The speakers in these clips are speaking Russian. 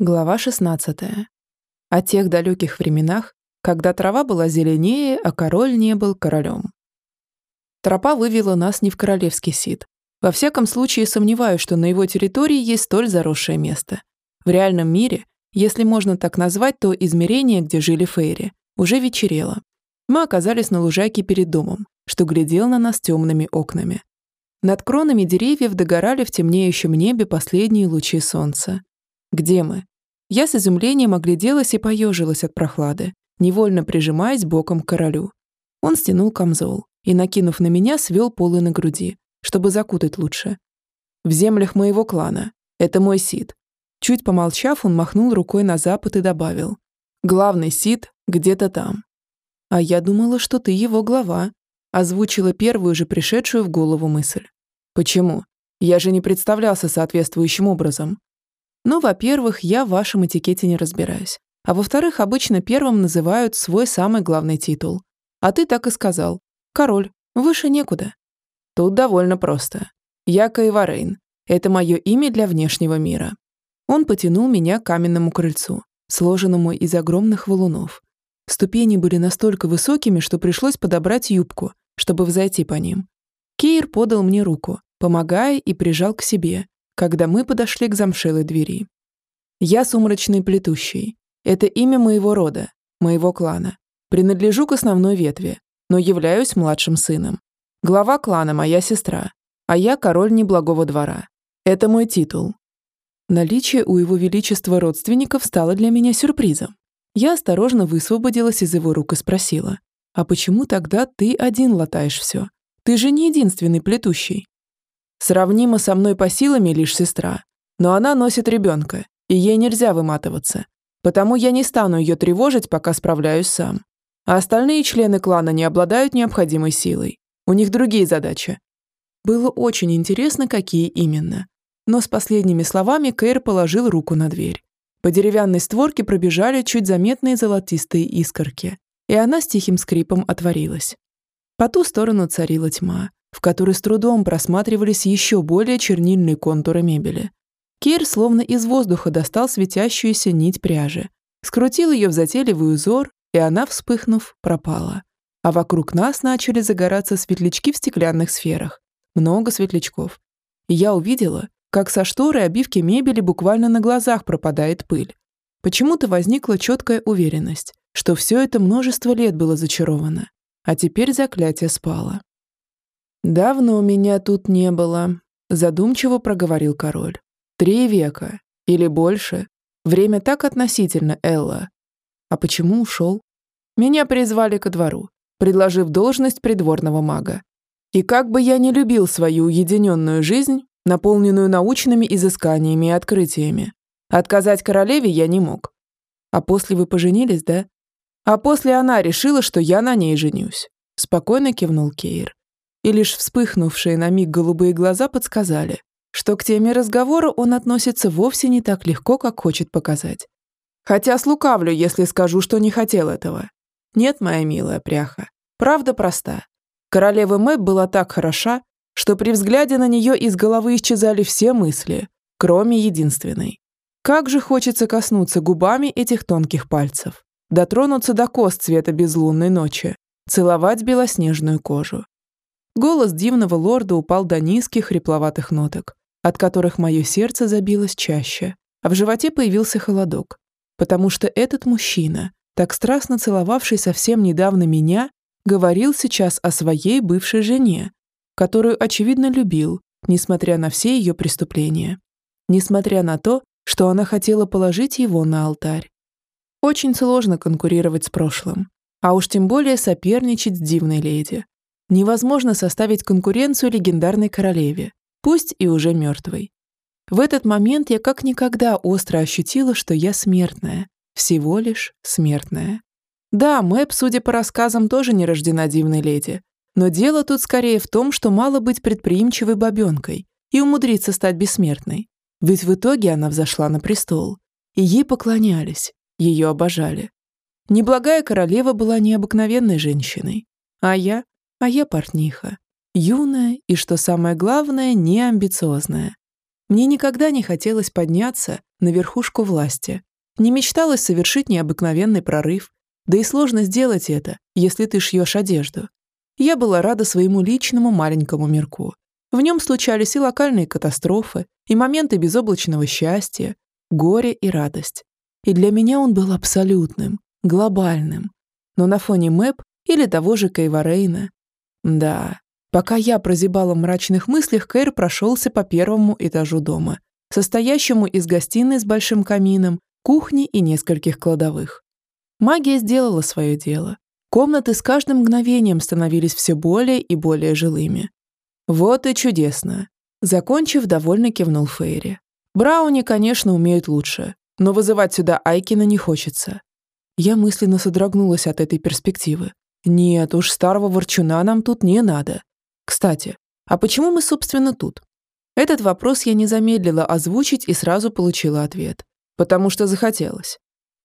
Глава 16. О тех далеких временах, когда трава была зеленее, а король не был королем. Тропа вывела нас не в королевский сид. Во всяком случае, сомневаюсь, что на его территории есть столь заросшее место. В реальном мире, если можно так назвать, то измерение, где жили фейри, уже вечерело. Мы оказались на лужайке перед домом, что глядел на нас темными окнами. Над кронами деревьев догорали в темнеющем небе последние лучи солнца. Где мы? Я с изумлением огляделась и поежилась от прохлады, невольно прижимаясь боком к королю. Он стянул камзол и, накинув на меня, свел полы на груди, чтобы закутать лучше. В землях моего клана. Это мой Сид. Чуть помолчав, он махнул рукой на запад и добавил. Главный Сид где-то там. А я думала, что ты его глава. Озвучила первую же пришедшую в голову мысль. Почему? Я же не представлялся соответствующим образом. Ну, во-первых, я в вашем этикете не разбираюсь. А во-вторых, обычно первым называют свой самый главный титул. А ты так и сказал. Король. Выше некуда. Тут довольно просто. Я Каеварейн. Это мое имя для внешнего мира. Он потянул меня к каменному крыльцу, сложенному из огромных валунов. Ступени были настолько высокими, что пришлось подобрать юбку, чтобы взойти по ним. Кейр подал мне руку, помогая и прижал к себе, когда мы подошли к замшелой двери. Я сумрачный плетущий. Это имя моего рода, моего клана. Принадлежу к основной ветви, но являюсь младшим сыном. Глава клана моя сестра, а я король неблагого двора. Это мой титул. Наличие у его величества родственников стало для меня сюрпризом. Я осторожно высвободилась из его рук и спросила, «А почему тогда ты один латаешь все? Ты же не единственный плетущий». Сравнима со мной по силами лишь сестра, но она носит ребенка, и ей нельзя выматываться. Потому я не стану ее тревожить, пока справляюсь сам. А остальные члены клана не обладают необходимой силой. У них другие задачи. Было очень интересно, какие именно. Но с последними словами Кэйр положил руку на дверь. По деревянной створке пробежали чуть заметные золотистые искорки, и она с тихим скрипом отворилась. По ту сторону царила тьма, в которой с трудом просматривались еще более чернильные контуры мебели. Кир словно из воздуха достал светящуюся нить пряжи, скрутил ее в затейливый узор, и она, вспыхнув, пропала. А вокруг нас начали загораться светлячки в стеклянных сферах. Много светлячков. И я увидела, как со шторы обивки мебели буквально на глазах пропадает пыль. Почему-то возникла четкая уверенность, что все это множество лет было зачаровано, а теперь заклятие спало. «Давно меня тут не было», — задумчиво проговорил король. «Три века. Или больше. Время так относительно, Элла. А почему ушел? Меня призвали ко двору, предложив должность придворного мага. И как бы я не любил свою уединенную жизнь, наполненную научными изысканиями и открытиями, отказать королеве я не мог. А после вы поженились, да? А после она решила, что я на ней женюсь. Спокойно кивнул Кейр и лишь вспыхнувшие на миг голубые глаза подсказали, что к теме разговора он относится вовсе не так легко, как хочет показать. Хотя слукавлю, если скажу, что не хотел этого. Нет, моя милая пряха, правда проста. Королева Мэб была так хороша, что при взгляде на нее из головы исчезали все мысли, кроме единственной. Как же хочется коснуться губами этих тонких пальцев, дотронуться до кост цвета безлунной ночи, целовать белоснежную кожу. Голос дивного лорда упал до низких хрипловатых ноток, от которых мое сердце забилось чаще, а в животе появился холодок, потому что этот мужчина, так страстно целовавший совсем недавно меня, говорил сейчас о своей бывшей жене, которую, очевидно, любил, несмотря на все ее преступления, несмотря на то, что она хотела положить его на алтарь. Очень сложно конкурировать с прошлым, а уж тем более соперничать с дивной леди, Невозможно составить конкуренцию легендарной королеве, пусть и уже мертвой. В этот момент я как никогда остро ощутила, что я смертная, всего лишь смертная. Да, Мэп, судя по рассказам, тоже не рождена дивной леди, но дело тут скорее в том, что мало быть предприимчивой бабенкой и умудриться стать бессмертной. Ведь в итоге она взошла на престол, и ей поклонялись, ее обожали. Неблагая королева была необыкновенной женщиной, а я а я портниха. Юная и, что самое главное, неамбициозная. Мне никогда не хотелось подняться на верхушку власти. Не мечталось совершить необыкновенный прорыв. Да и сложно сделать это, если ты шьешь одежду. Я была рада своему личному маленькому мирку. В нем случались и локальные катастрофы, и моменты безоблачного счастья, горе и радость. И для меня он был абсолютным, глобальным. Но на фоне Мэп или того же Кейварейна. Да, пока я прозябала в мрачных мыслях, Кэр прошелся по первому этажу дома, состоящему из гостиной с большим камином, кухни и нескольких кладовых. Магия сделала свое дело. Комнаты с каждым мгновением становились все более и более жилыми. Вот и чудесно. Закончив, довольно кивнул Фейри. Брауни, конечно, умеют лучше, но вызывать сюда Айкина не хочется. Я мысленно содрогнулась от этой перспективы. Нет уж, старого ворчуна нам тут не надо. Кстати, а почему мы, собственно, тут? Этот вопрос я не замедлила озвучить и сразу получила ответ. Потому что захотелось.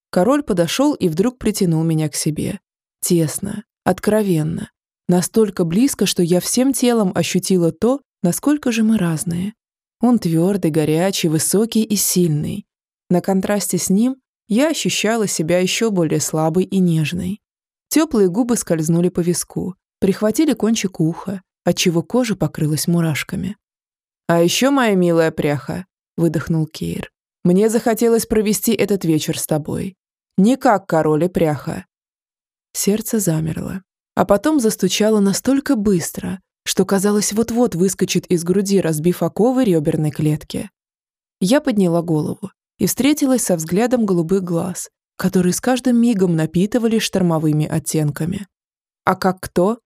Король подошел и вдруг притянул меня к себе. Тесно, откровенно. Настолько близко, что я всем телом ощутила то, насколько же мы разные. Он твердый, горячий, высокий и сильный. На контрасте с ним я ощущала себя еще более слабой и нежной. Теплые губы скользнули по виску, прихватили кончик уха, отчего кожа покрылась мурашками. «А еще, моя милая пряха», — выдохнул Кейр, «мне захотелось провести этот вечер с тобой. Не как король и пряха». Сердце замерло, а потом застучало настолько быстро, что, казалось, вот-вот выскочит из груди, разбив оковы реберной клетки. Я подняла голову и встретилась со взглядом голубых глаз, которые с каждым мигом напитывали штормовыми оттенками. А как кто?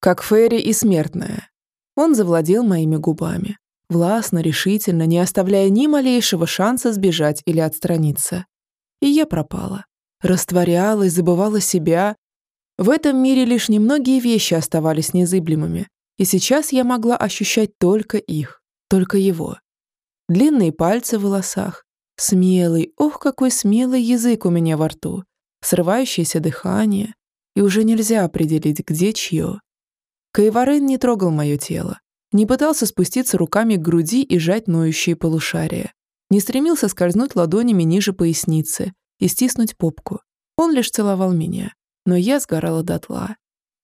Как Ферри и смертная. Он завладел моими губами, властно, решительно, не оставляя ни малейшего шанса сбежать или отстраниться. И я пропала. Растворялась, забывала себя. В этом мире лишь немногие вещи оставались незыблемыми, и сейчас я могла ощущать только их, только его. Длинные пальцы в волосах, смелый, ох, какой смелый язык у меня во рту, срывающееся дыхание, и уже нельзя определить, где чье. Кайварен не трогал мое тело, не пытался спуститься руками к груди и жать ноющие полушария, не стремился скользнуть ладонями ниже поясницы и стиснуть попку. Он лишь целовал меня, но я сгорала дотла.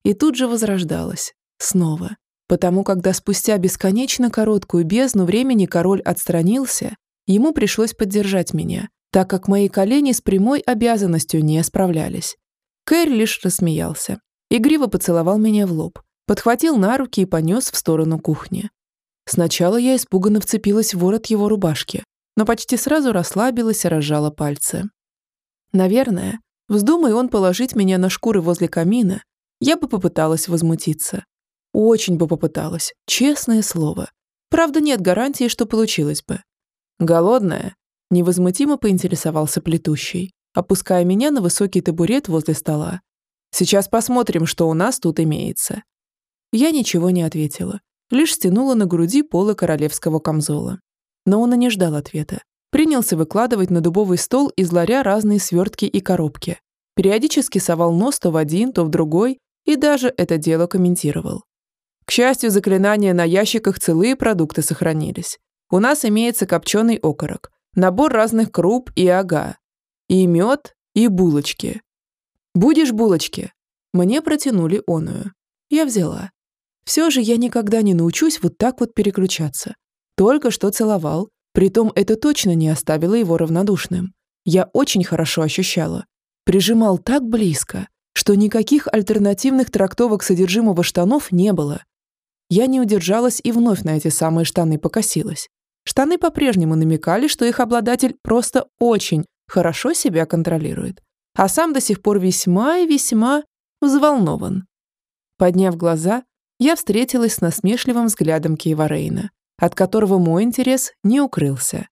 И тут же возрождалась. Снова. Потому когда спустя бесконечно короткую бездну времени король отстранился, ему пришлось поддержать меня, так как мои колени с прямой обязанностью не справлялись. Кэр лишь рассмеялся. Игриво поцеловал меня в лоб, подхватил на руки и понес в сторону кухни. Сначала я испуганно вцепилась в ворот его рубашки, но почти сразу расслабилась и разжала пальцы. Наверное, вздумай он положить меня на шкуры возле камина, я бы попыталась возмутиться. Очень бы попыталась, честное слово. Правда, нет гарантии, что получилось бы. Голодная? Невозмутимо поинтересовался плетущий, опуская меня на высокий табурет возле стола. Сейчас посмотрим, что у нас тут имеется. Я ничего не ответила, лишь стянула на груди полы королевского камзола. Но он и не ждал ответа. Принялся выкладывать на дубовый стол из ларя разные свертки и коробки. Периодически совал нос то в один, то в другой, и даже это дело комментировал. К счастью, заклинания на ящиках целые продукты сохранились. У нас имеется копченый окорок, набор разных круп и ага, и мед, и булочки. Будешь булочки? Мне протянули оную. Я взяла. Все же я никогда не научусь вот так вот переключаться. Только что целовал, притом это точно не оставило его равнодушным. Я очень хорошо ощущала. Прижимал так близко, что никаких альтернативных трактовок содержимого штанов не было. Я не удержалась и вновь на эти самые штаны покосилась. Штаны по-прежнему намекали, что их обладатель просто очень хорошо себя контролирует, а сам до сих пор весьма и весьма взволнован. Подняв глаза, я встретилась с насмешливым взглядом Киева Рейна, от которого мой интерес не укрылся.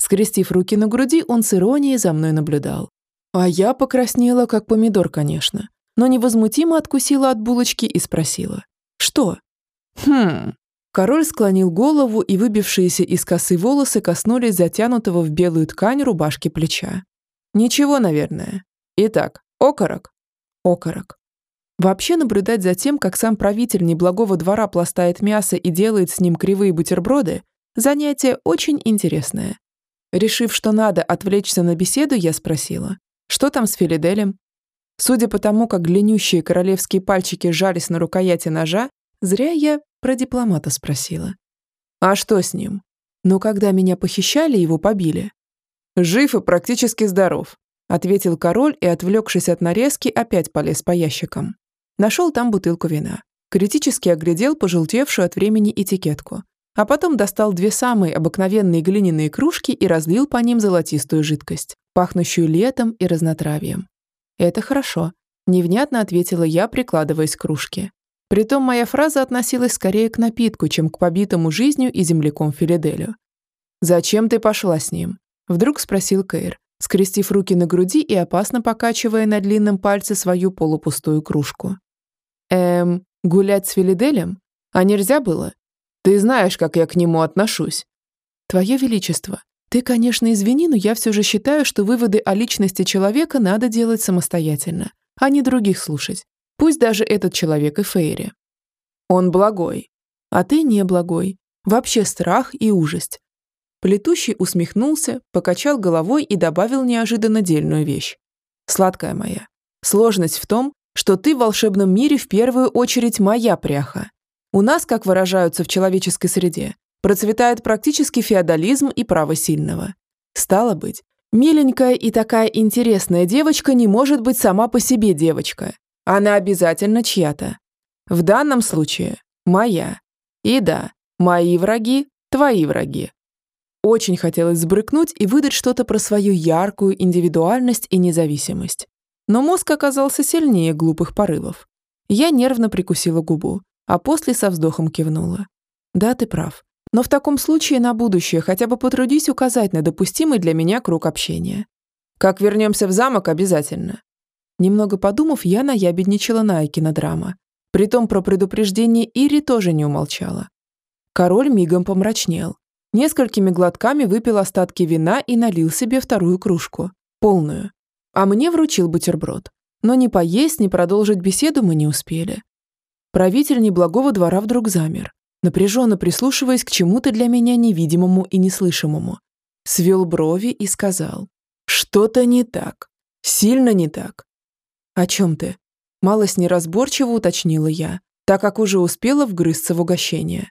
Скрестив руки на груди, он с иронией за мной наблюдал. А я покраснела, как помидор, конечно, но невозмутимо откусила от булочки и спросила. «Что?» «Хм...» Король склонил голову, и выбившиеся из косы волосы коснулись затянутого в белую ткань рубашки плеча. «Ничего, наверное. Итак, окорок?» «Окорок». Вообще наблюдать за тем, как сам правитель неблагого двора пластает мясо и делает с ним кривые бутерброды, Занятие очень интересное. Решив, что надо отвлечься на беседу, я спросила, что там с Филиделем? Судя по тому, как длиннющие королевские пальчики сжались на рукояти ножа, зря я про дипломата спросила. А что с ним? Но когда меня похищали, его побили. Жив и практически здоров, ответил король и, отвлекшись от нарезки, опять полез по ящикам. Нашел там бутылку вина. Критически оглядел пожелтевшую от времени этикетку. А потом достал две самые обыкновенные глиняные кружки и разлил по ним золотистую жидкость, пахнущую летом и разнотравьем. «Это хорошо», — невнятно ответила я, прикладываясь к кружке. Притом моя фраза относилась скорее к напитку, чем к побитому жизнью и земляком Филиделю. «Зачем ты пошла с ним?» — вдруг спросил Кейр, скрестив руки на груди и опасно покачивая на длинном пальце свою полупустую кружку. «Эм, гулять с Филиделем? А нельзя было? Ты знаешь, как я к нему отношусь». «Твое Величество, ты, конечно, извини, но я все же считаю, что выводы о личности человека надо делать самостоятельно, а не других слушать. Пусть даже этот человек и Фейри. Он благой, а ты не благой. Вообще страх и ужасть. Плетущий усмехнулся, покачал головой и добавил неожиданно дельную вещь. «Сладкая моя, сложность в том, что ты в волшебном мире в первую очередь моя пряха. У нас, как выражаются в человеческой среде, процветает практически феодализм и право сильного. Стало быть, миленькая и такая интересная девочка не может быть сама по себе девочка. Она обязательно чья-то. В данном случае моя. И да, мои враги – твои враги. Очень хотелось сбрыкнуть и выдать что-то про свою яркую индивидуальность и независимость. Но мозг оказался сильнее глупых порывов. Я нервно прикусила губу, а после со вздохом кивнула. Да, ты прав. Но в таком случае на будущее хотя бы потрудись указать на допустимый для меня круг общения. Как вернемся в замок, обязательно. Немного подумав, я наябедничала на Айкина драма. Притом про предупреждение Ири тоже не умолчала. Король мигом помрачнел, Несколькими глотками выпил остатки вина и налил себе вторую кружку. Полную. А мне вручил бутерброд. Но ни поесть, ни продолжить беседу мы не успели. Правитель неблагого двора вдруг замер, напряженно прислушиваясь к чему-то для меня невидимому и неслышимому. Свел брови и сказал. «Что-то не так. Сильно не так». «О чем ты?» Малость неразборчиво уточнила я, так как уже успела вгрызться в угощение.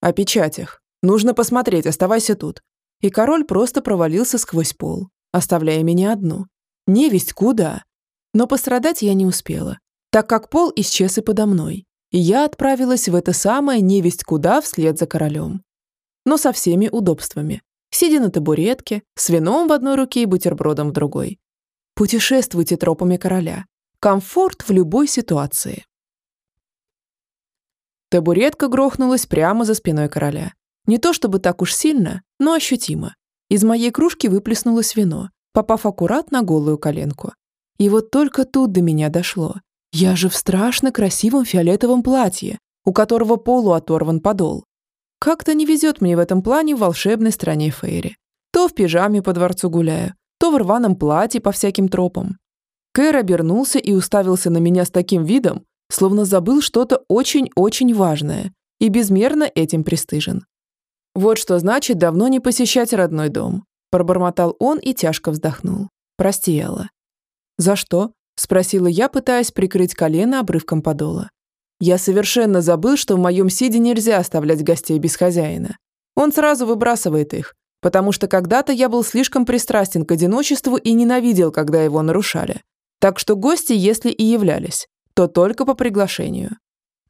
«О печатях. Нужно посмотреть, оставайся тут». И король просто провалился сквозь пол, оставляя меня одну. Невесть куда. Но пострадать я не успела, так как пол исчез и подо мной. И я отправилась в это самое невесть куда вслед за королем. Но со всеми удобствами. Сидя на табуретке, с вином в одной руке и бутербродом в другой. Путешествуйте тропами короля. Комфорт в любой ситуации. Табуретка грохнулась прямо за спиной короля. Не то чтобы так уж сильно, но ощутимо. Из моей кружки выплеснулось вино, попав аккурат на голую коленку. И вот только тут до меня дошло. Я же в страшно красивом фиолетовом платье, у которого полу оторван подол. Как-то не везет мне в этом плане в волшебной стране Фейри. То в пижаме по дворцу гуляю, то в рваном платье по всяким тропам. Кэр обернулся и уставился на меня с таким видом, словно забыл что-то очень-очень важное и безмерно этим пристыжен. «Вот что значит давно не посещать родной дом», пробормотал он и тяжко вздохнул. «Прости, Элла». «За что?» – спросила я, пытаясь прикрыть колено обрывком подола. Я совершенно забыл, что в моем сиде нельзя оставлять гостей без хозяина. Он сразу выбрасывает их, потому что когда-то я был слишком пристрастен к одиночеству и ненавидел, когда его нарушали. Так что гости, если и являлись, то только по приглашению.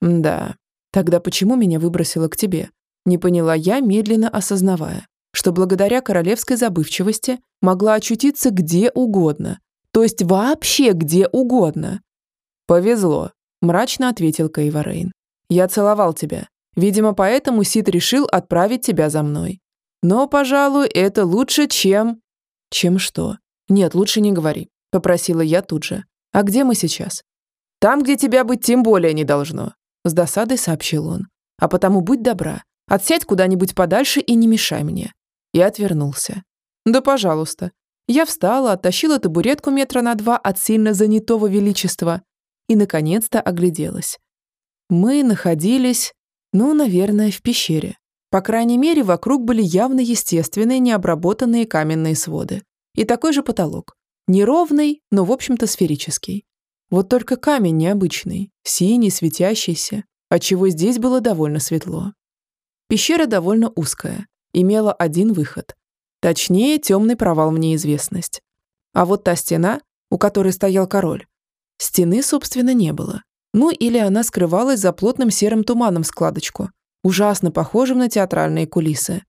Да, тогда почему меня выбросило к тебе? Не поняла я, медленно осознавая, что благодаря королевской забывчивости могла очутиться где угодно, то есть вообще где угодно. «Повезло», – мрачно ответил Кайварейн. «Я целовал тебя. Видимо, поэтому Сид решил отправить тебя за мной. Но, пожалуй, это лучше, чем...» «Чем что?» «Нет, лучше не говори», – попросила я тут же. «А где мы сейчас?» «Там, где тебя быть тем более не должно», – с досадой сообщил он. «А потому будь добра, Отсядь куда-нибудь подальше и не мешай мне». И отвернулся. «Да, пожалуйста». Я встала, оттащила табуретку метра на два от сильно занятого величества и, наконец-то, огляделась. Мы находились, ну, наверное, в пещере. По крайней мере, вокруг были явно естественные необработанные каменные своды. И такой же потолок. Неровный, но, в общем-то, сферический. Вот только камень необычный, синий, светящийся, отчего здесь было довольно светло. Пещера довольно узкая, имела один выход. Точнее, темный провал в неизвестность. А вот та стена, у которой стоял король, стены, собственно, не было. Ну или она скрывалась за плотным серым туманом складочку, ужасно похожим на театральные кулисы.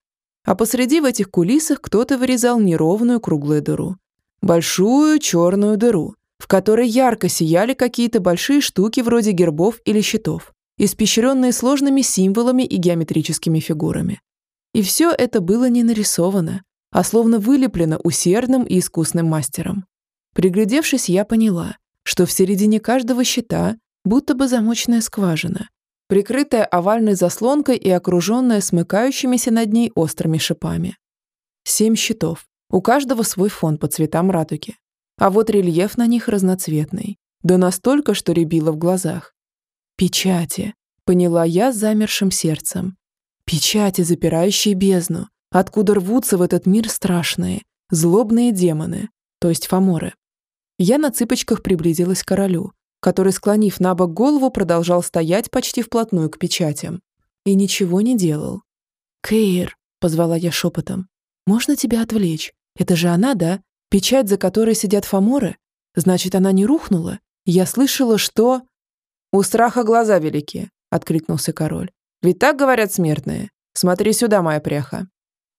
А посреди в этих кулисах кто-то вырезал неровную круглую дыру. Большую черную дыру, в которой ярко сияли какие-то большие штуки вроде гербов или щитов, испещренные сложными символами и геометрическими фигурами. И все это было не нарисовано, а словно вылеплено усердным и искусным мастером. Приглядевшись, я поняла, что в середине каждого щита будто бы замочная скважина, прикрытая овальной заслонкой и окруженная смыкающимися над ней острыми шипами. Семь щитов, у каждого свой фон по цветам радуги. А вот рельеф на них разноцветный, да настолько, что рябило в глазах. Печати, поняла я с замершим сердцем. Печати, запирающие бездну, откуда рвутся в этот мир страшные, злобные демоны, то есть фаморы. Я на цыпочках приблизилась к королю, который, склонив на бок голову, продолжал стоять почти вплотную к печатям. И ничего не делал. «Кейр», — позвала я шепотом, — «можно тебя отвлечь? Это же она, да? Печать, за которой сидят фаморы? Значит, она не рухнула? Я слышала, что...» «У страха глаза велики», — откликнулся король. «Ведь так говорят смертные. Смотри сюда, моя пряха».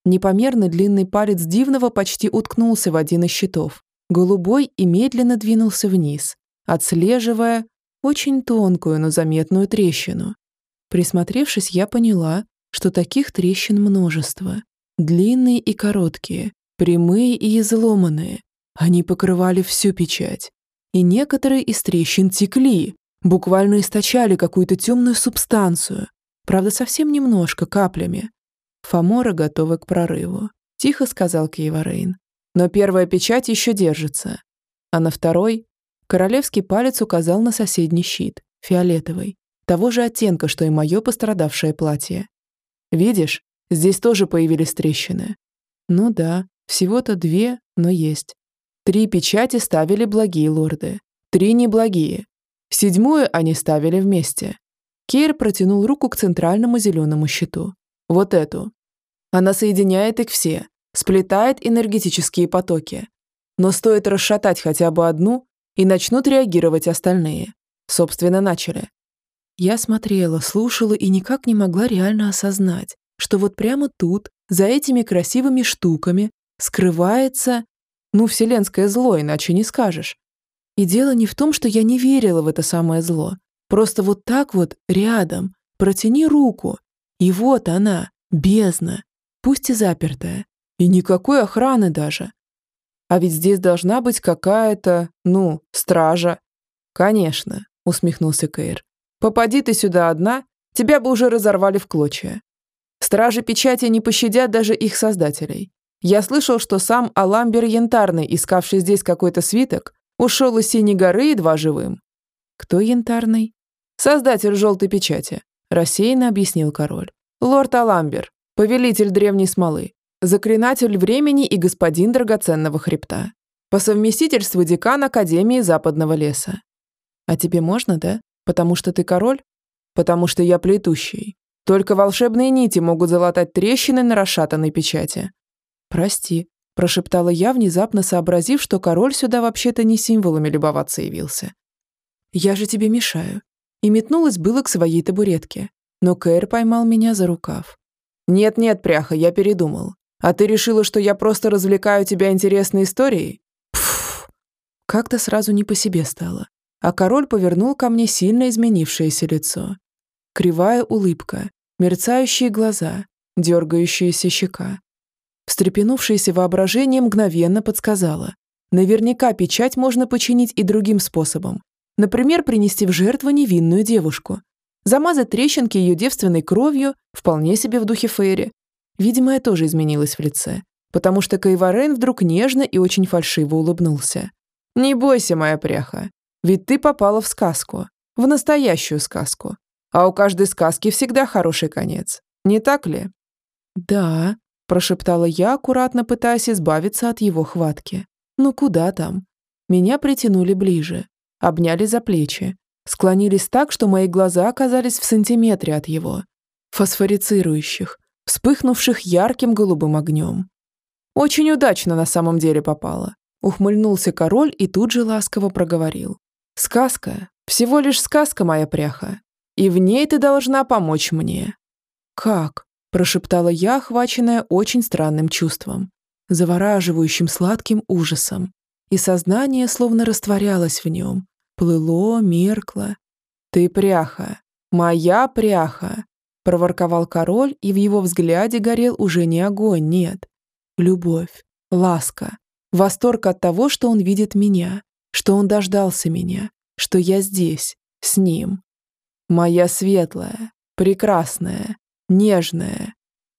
Непомерно длинный палец дивного почти уткнулся в один из щитов, голубой и медленно двинулся вниз, отслеживая очень тонкую, но заметную трещину. Присмотревшись, я поняла, что таких трещин множество. Длинные и короткие, прямые и изломанные. Они покрывали всю печать. И некоторые из трещин текли, буквально источали какую-то темную субстанцию. Правда, совсем немножко, каплями. Фомора готова к прорыву, тихо сказал Кейварейн. Но первая печать еще держится. А на второй королевский палец указал на соседний щит, фиолетовый, того же оттенка, что и мое пострадавшее платье. Видишь, здесь тоже появились трещины. Ну да, всего-то две, но есть. Три печати ставили благие лорды, три неблагие. Седьмую они ставили вместе. Кейр протянул руку к центральному зеленому щиту. Вот эту. Она соединяет их все, сплетает энергетические потоки. Но стоит расшатать хотя бы одну, и начнут реагировать остальные. Собственно, начали. Я смотрела, слушала и никак не могла реально осознать, что вот прямо тут, за этими красивыми штуками, скрывается, ну, вселенское зло, иначе не скажешь. И дело не в том, что я не верила в это самое зло. Просто вот так вот, рядом, протяни руку, и вот она, бездна, пусть и запертая, и никакой охраны даже. А ведь здесь должна быть какая-то, ну, стража. Конечно, усмехнулся Кейр. Попади ты сюда одна, тебя бы уже разорвали в клочья. Стражи печати не пощадят даже их создателей. Я слышал, что сам Аламбер Янтарный, искавший здесь какой-то свиток, ушел из Синей горы едва живым. Кто Янтарный? Создатель желтой печати, рассеянно объяснил король. Лорд Аламбер, повелитель древней смолы, заклинатель времени и господин драгоценного хребта. По совместительству декан Академии Западного леса. А тебе можно, да? Потому что ты король? Потому что я плетущий. Только волшебные нити могут залатать трещины на расшатанной печати. Прости, прошептала я, внезапно сообразив, что король сюда вообще-то не символами любоваться явился. Я же тебе мешаю. И метнулась было к своей табуретке, но Кэр поймал меня за рукав. «Нет-нет, пряха, я передумал. А ты решила, что я просто развлекаю тебя интересной историей?» Пф, как-то сразу не по себе стало. А король повернул ко мне сильно изменившееся лицо. Кривая улыбка, мерцающие глаза, дергающаяся щека. Встрепенувшееся воображение мгновенно подсказало. Наверняка печать можно починить и другим способом. Например, принести в жертву невинную девушку, Замазать трещинки ее девственной кровью вполне себе в духе Фейри. Видимо, я тоже изменилась в лице, потому что Кайварен вдруг нежно и очень фальшиво улыбнулся. «Не бойся, моя пряха, ведь ты попала в сказку, в настоящую сказку. А у каждой сказки всегда хороший конец, не так ли?» «Да», – прошептала я, аккуратно пытаясь избавиться от его хватки. «Ну куда там?» Меня притянули ближе, обняли за плечи, склонились так, что мои глаза оказались в сантиметре от его, фосфорицирующих, вспыхнувших ярким голубым огнем. «Очень удачно на самом деле попало», – ухмыльнулся король и тут же ласково проговорил. «Сказка, всего лишь сказка моя пряха, и в ней ты должна помочь мне». «Как?» – прошептала я, охваченная очень странным чувством, завораживающим сладким ужасом, и сознание словно растворялось в нем, плыло, меркло. «Ты пряха, моя пряха!» – проворковал король, и в его взгляде горел уже не огонь, нет. Любовь, ласка, восторг от того, что он видит меня, что он дождался меня, что я здесь, с ним. Моя светлая, прекрасная, нежная.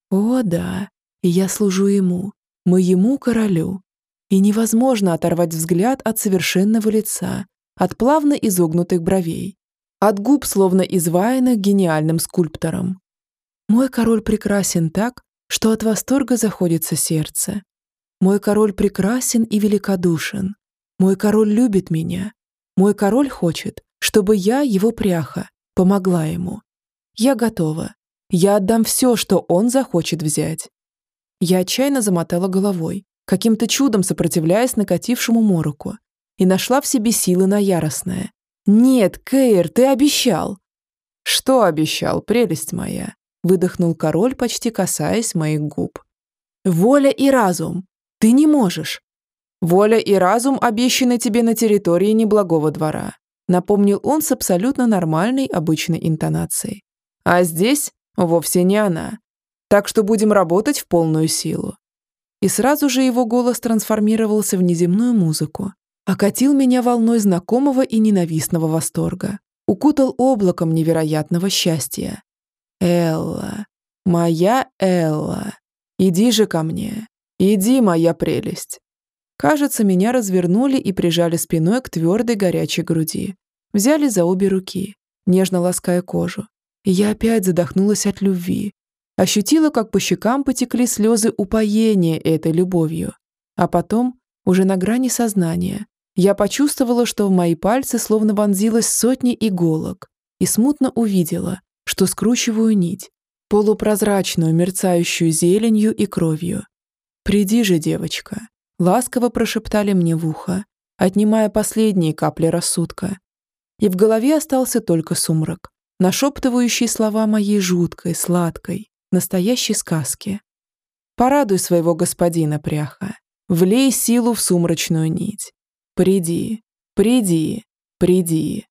О, да, и я служу ему, моему королю. И невозможно оторвать взгляд от совершенного лица, от плавно изогнутых бровей, от губ, словно изваянных гениальным скульптором. Мой король прекрасен так, что от восторга заходится сердце. Мой король прекрасен и великодушен. Мой король любит меня. Мой король хочет, чтобы я, его пряха, помогла ему. Я готова. Я отдам все, что он захочет взять. Я отчаянно замотала головой, каким-то чудом сопротивляясь накатившему мороку, и нашла в себе силы на яростное. «Нет, Кейр, ты обещал!» «Что обещал, прелесть моя?» выдохнул король, почти касаясь моих губ. «Воля и разум! Ты не можешь!» «Воля и разум обещаны тебе на территории неблагого двора», напомнил он с абсолютно нормальной обычной интонацией. «А здесь вовсе не она. Так что будем работать в полную силу». И сразу же его голос трансформировался в неземную музыку, окатил меня волной знакомого и ненавистного восторга, укутал облаком невероятного счастья. «Элла, моя Элла, иди же ко мне, иди, моя прелесть». Кажется, меня развернули и прижали спиной к твердой горячей груди. Взяли за обе руки, нежно лаская кожу. И я опять задохнулась от любви. Ощутила, как по щекам потекли слезы упоения этой любовью. А потом, уже на грани сознания, я почувствовала, что в мои пальцы словно вонзилось сотни иголок и смутно увидела, что скручиваю нить, полупрозрачную, мерцающую зеленью и кровью. «Приди же, девочка», — ласково прошептали мне в ухо, отнимая последние капли рассудка. И в голове остался только сумрак, нашептывающий слова моей жуткой, сладкой, настоящей сказки. «Порадуй своего господина, пряха, влей силу в сумрачную нить. Приди, приди, приди».